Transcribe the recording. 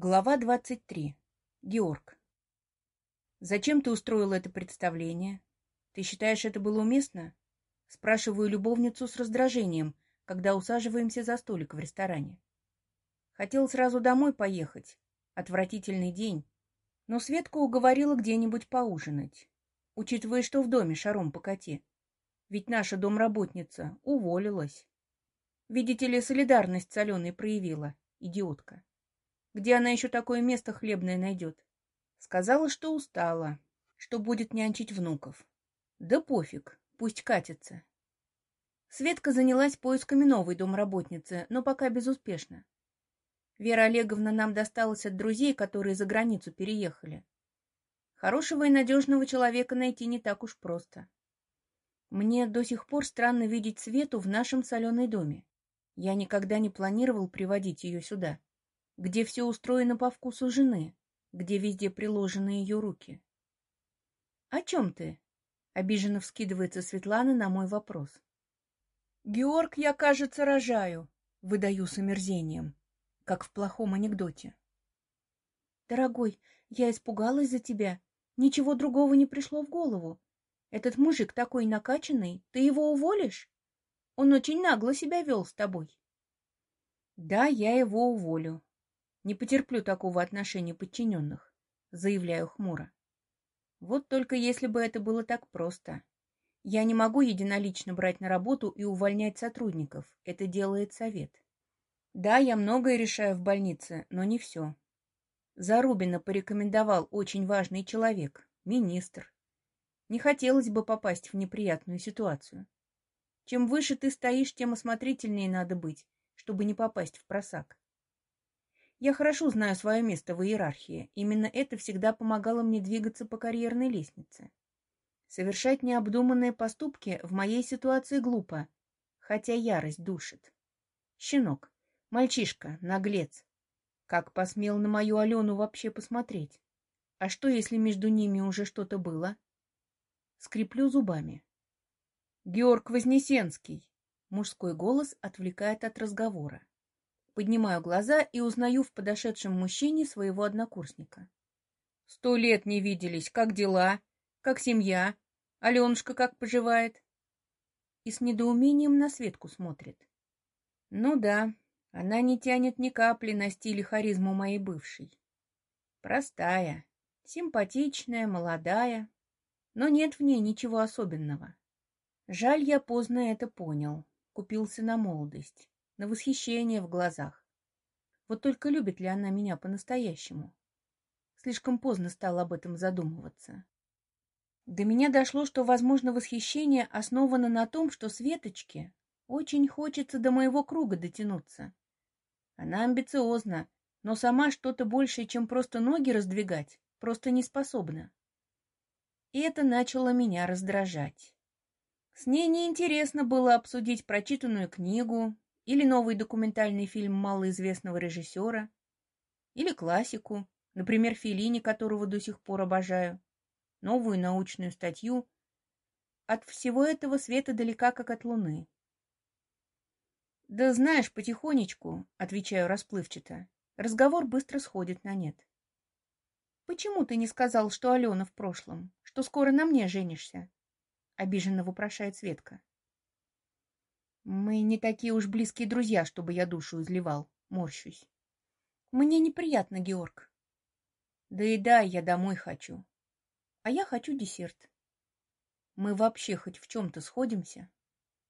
Глава 23. Георг. «Зачем ты устроил это представление? Ты считаешь, это было уместно?» Спрашиваю любовницу с раздражением, когда усаживаемся за столик в ресторане. Хотел сразу домой поехать. Отвратительный день. Но Светка уговорила где-нибудь поужинать. Учитывая, что в доме шаром по коте. Ведь наша домработница уволилась. Видите ли, солидарность соленой проявила, идиотка. Где она еще такое место хлебное найдет? Сказала, что устала, что будет нянчить внуков. Да пофиг, пусть катится. Светка занялась поисками новой домработницы, но пока безуспешно. Вера Олеговна нам досталась от друзей, которые за границу переехали. Хорошего и надежного человека найти не так уж просто. Мне до сих пор странно видеть Свету в нашем соленой доме. Я никогда не планировал приводить ее сюда где все устроено по вкусу жены, где везде приложены ее руки. — О чем ты? — обиженно вскидывается Светлана на мой вопрос. — Георг, я, кажется, рожаю, — выдаю с омерзением, как в плохом анекдоте. — Дорогой, я испугалась за тебя. Ничего другого не пришло в голову. Этот мужик такой накачанный, ты его уволишь? Он очень нагло себя вел с тобой. — Да, я его уволю, не потерплю такого отношения подчиненных, заявляю хмуро. Вот только если бы это было так просто. Я не могу единолично брать на работу и увольнять сотрудников. Это делает совет. Да, я многое решаю в больнице, но не все. Зарубина порекомендовал очень важный человек, министр. Не хотелось бы попасть в неприятную ситуацию. Чем выше ты стоишь, тем осмотрительнее надо быть, чтобы не попасть в просак. Я хорошо знаю свое место в иерархии. Именно это всегда помогало мне двигаться по карьерной лестнице. Совершать необдуманные поступки в моей ситуации глупо, хотя ярость душит. Щенок, мальчишка, наглец. Как посмел на мою Алену вообще посмотреть? А что, если между ними уже что-то было? Скреплю зубами. Георг Вознесенский. Мужской голос отвлекает от разговора. Поднимаю глаза и узнаю в подошедшем мужчине своего однокурсника. Сто лет не виделись. Как дела? Как семья? Аленушка как поживает? И с недоумением на Светку смотрит. Ну да, она не тянет ни капли на стиле харизму моей бывшей. Простая, симпатичная, молодая, но нет в ней ничего особенного. Жаль, я поздно это понял, купился на молодость на восхищение в глазах. Вот только любит ли она меня по-настоящему? Слишком поздно стал об этом задумываться. До меня дошло, что, возможно, восхищение основано на том, что Светочке очень хочется до моего круга дотянуться. Она амбициозна, но сама что-то большее, чем просто ноги раздвигать, просто не способна. И это начало меня раздражать. С ней неинтересно было обсудить прочитанную книгу, или новый документальный фильм малоизвестного режиссера, или классику, например, Феллини, которого до сих пор обожаю, новую научную статью. От всего этого света далека, как от луны. «Да знаешь, потихонечку», — отвечаю расплывчато, разговор быстро сходит на нет. «Почему ты не сказал, что Алена в прошлом, что скоро на мне женишься?» — обиженно вопрошает Светка. Мы не такие уж близкие друзья, чтобы я душу изливал. Морщусь. Мне неприятно, Георг. Да и да, я домой хочу. А я хочу десерт. Мы вообще хоть в чем-то сходимся?